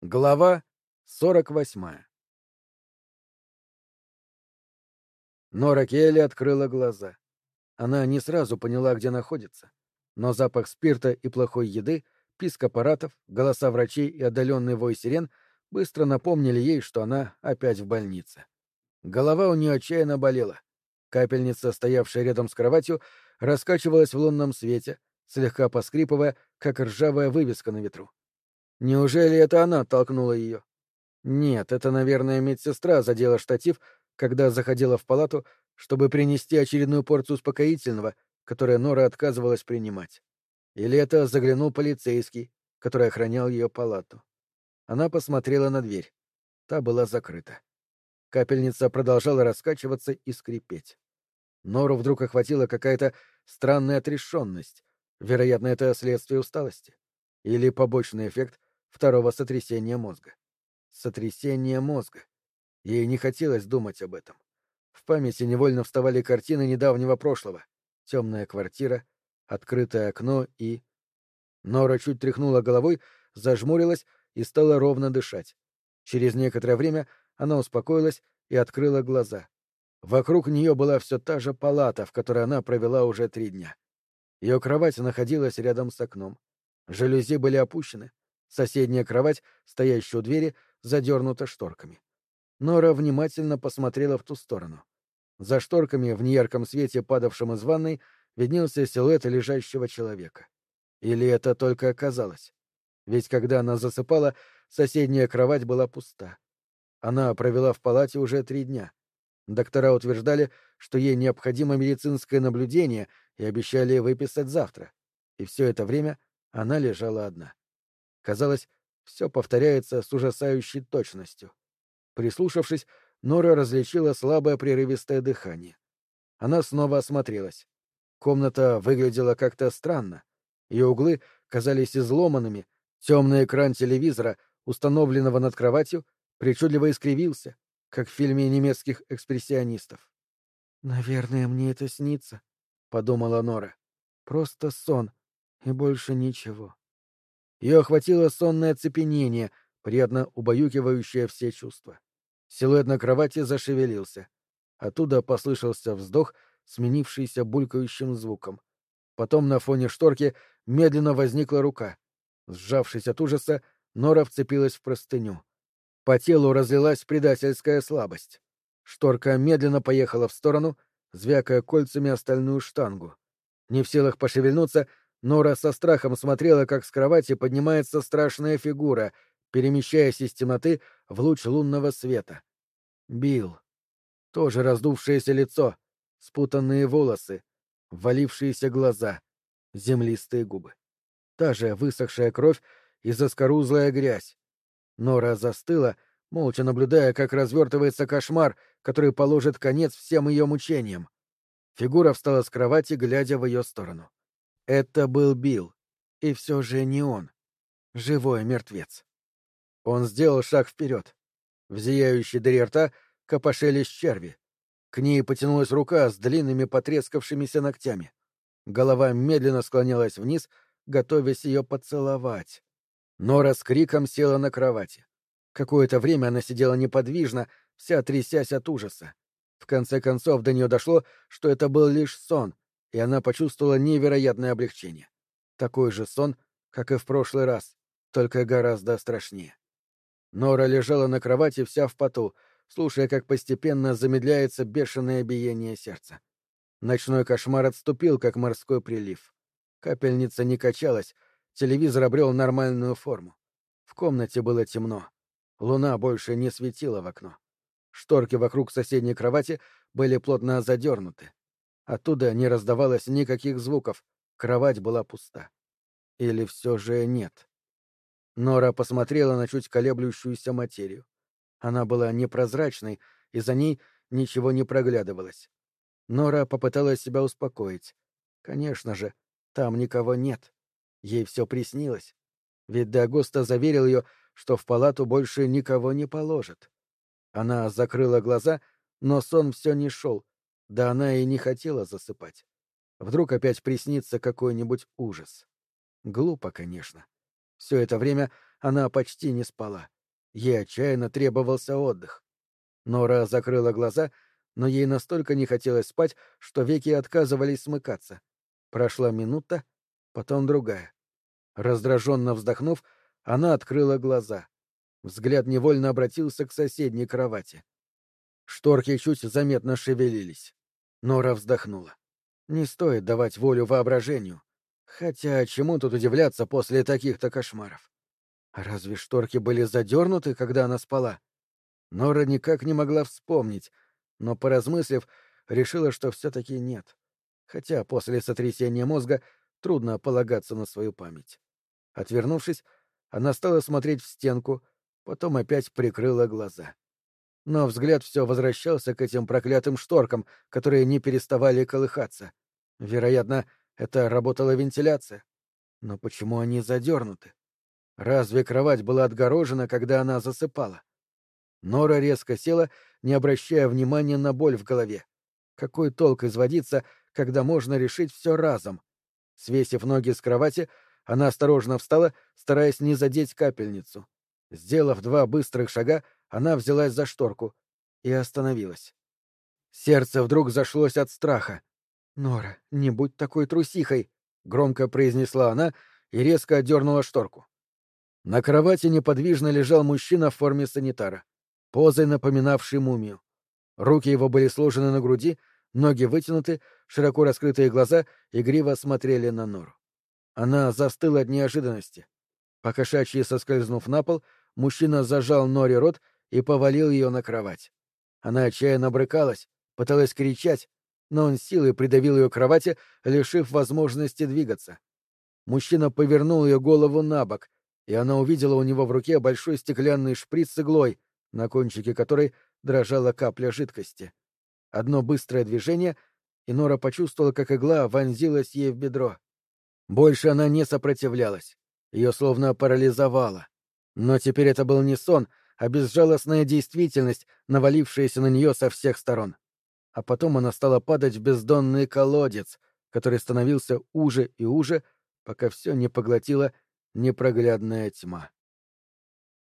Глава 48 Нора Келли открыла глаза. Она не сразу поняла, где находится, но запах спирта и плохой еды, писк аппаратов, голоса врачей и отдаленный вой сирен быстро напомнили ей, что она опять в больнице. Голова у нее отчаянно болела. Капельница, стоявшая рядом с кроватью, раскачивалась в лунном свете, слегка поскрипывая, как ржавая вывеска на ветру. Неужели это она толкнула ее? Нет, это, наверное, медсестра задела штатив, когда заходила в палату, чтобы принести очередную порцию успокоительного, которое Нора отказывалась принимать. Или это заглянул полицейский, который охранял ее палату. Она посмотрела на дверь. Та была закрыта. Капельница продолжала раскачиваться и скрипеть. Нору вдруг охватила какая-то странная отрешенность. Вероятно, это следствие усталости. Или побочный эффект второго сотрясения мозга. Сотрясение мозга. Ей не хотелось думать об этом. В памяти невольно вставали картины недавнего прошлого. Темная квартира, открытое окно и... Нора чуть тряхнула головой, зажмурилась и стала ровно дышать. Через некоторое время она успокоилась и открыла глаза. Вокруг нее была все та же палата, в которой она провела уже три дня. Ее кровать находилась рядом с окном. Жалюзи были опущены, Соседняя кровать, стоящая у двери, задернута шторками. Нора внимательно посмотрела в ту сторону. За шторками, в неярком свете, падавшем из ванной, виднелся силуэт лежащего человека. Или это только оказалось? Ведь когда она засыпала, соседняя кровать была пуста. Она провела в палате уже три дня. Доктора утверждали, что ей необходимо медицинское наблюдение и обещали выписать завтра. И все это время она лежала одна. Казалось, все повторяется с ужасающей точностью. Прислушавшись, Нора различила слабое прерывистое дыхание. Она снова осмотрелась. Комната выглядела как-то странно. Ее углы казались изломанными, темный экран телевизора, установленного над кроватью, причудливо искривился, как в фильме немецких экспрессионистов. «Наверное, мне это снится», — подумала Нора. «Просто сон, и больше ничего». Ее охватило сонное оцепенение, приятно убаюкивающее все чувства. Силуэт на кровати зашевелился. Оттуда послышался вздох, сменившийся булькающим звуком. Потом на фоне шторки медленно возникла рука. Сжавшись от ужаса, Нора вцепилась в простыню. По телу разлилась предательская слабость. Шторка медленно поехала в сторону, звякая кольцами остальную штангу. Не в силах пошевельнуться, Нора со страхом смотрела, как с кровати поднимается страшная фигура, перемещаясь из темноты в луч лунного света. Бил. Тоже раздувшееся лицо, спутанные волосы, валившиеся глаза, землистые губы. Та же высохшая кровь и заскорузлая грязь. Нора застыла, молча наблюдая, как развертывается кошмар, который положит конец всем ее мучениям. Фигура встала с кровати, глядя в ее сторону. Это был Билл. И все же не он. Живой мертвец. Он сделал шаг вперед. В зияющей дыре рта копошились черви. К ней потянулась рука с длинными потрескавшимися ногтями. Голова медленно склонялась вниз, готовясь ее поцеловать. Нора с криком села на кровати. Какое-то время она сидела неподвижно, вся трясясь от ужаса. В конце концов до нее дошло, что это был лишь сон, и она почувствовала невероятное облегчение. Такой же сон, как и в прошлый раз, только гораздо страшнее. Нора лежала на кровати вся в поту, слушая, как постепенно замедляется бешеное биение сердца. Ночной кошмар отступил, как морской прилив. Капельница не качалась, телевизор обрел нормальную форму. В комнате было темно. Луна больше не светила в окно. Шторки вокруг соседней кровати были плотно задернуты. Оттуда не раздавалось никаких звуков, кровать была пуста. Или все же нет? Нора посмотрела на чуть колеблющуюся материю. Она была непрозрачной, и за ней ничего не проглядывалось. Нора попыталась себя успокоить. Конечно же, там никого нет. Ей все приснилось. Ведь Дагоста заверил ее, что в палату больше никого не положат. Она закрыла глаза, но сон все не шел, да она и не хотела засыпать. Вдруг опять приснится какой-нибудь ужас. Глупо, конечно. Все это время она почти не спала. Ей отчаянно требовался отдых. Нора закрыла глаза, но ей настолько не хотелось спать, что веки отказывались смыкаться. Прошла минута, потом другая. Раздраженно вздохнув, она открыла глаза. Взгляд невольно обратился к соседней кровати. Шторки чуть заметно шевелились. Нора вздохнула. Не стоит давать волю воображению. Хотя чему тут удивляться после таких-то кошмаров? Разве шторки были задернуты, когда она спала? Нора никак не могла вспомнить, но, поразмыслив, решила, что все-таки нет. Хотя после сотрясения мозга трудно полагаться на свою память. Отвернувшись, она стала смотреть в стенку, потом опять прикрыла глаза. Но взгляд все возвращался к этим проклятым шторкам, которые не переставали колыхаться. Вероятно, это работала вентиляция. Но почему они задернуты? Разве кровать была отгорожена, когда она засыпала? Нора резко села, не обращая внимания на боль в голове. Какой толк изводиться, когда можно решить все разом? Свесив ноги с кровати, она осторожно встала, стараясь не задеть капельницу. Сделав два быстрых шага, она взялась за шторку и остановилась. Сердце вдруг зашлось от страха. «Нора, не будь такой трусихой!» — громко произнесла она и резко отдернула шторку. На кровати неподвижно лежал мужчина в форме санитара, позой напоминавший мумию. Руки его были сложены на груди, ноги вытянуты, широко раскрытые глаза игриво смотрели на Нору. Она застыла от неожиданности. Покошачьи соскользнув на пол, мужчина зажал Норе рот и повалил ее на кровать. Она отчаянно брыкалась, пыталась кричать, но он силой придавил ее к кровати, лишив возможности двигаться. Мужчина повернул ее голову на бок, и она увидела у него в руке большой стеклянный шприц с иглой, на кончике которой дрожала капля жидкости. Одно быстрое движение, и Нора почувствовала, как игла вонзилась ей в бедро. Больше она не сопротивлялась. Ее словно парализовало. Но теперь это был не сон, а безжалостная действительность, навалившаяся на нее со всех сторон. А потом она стала падать в бездонный колодец, который становился уже и уже, пока все не поглотила непроглядная тьма.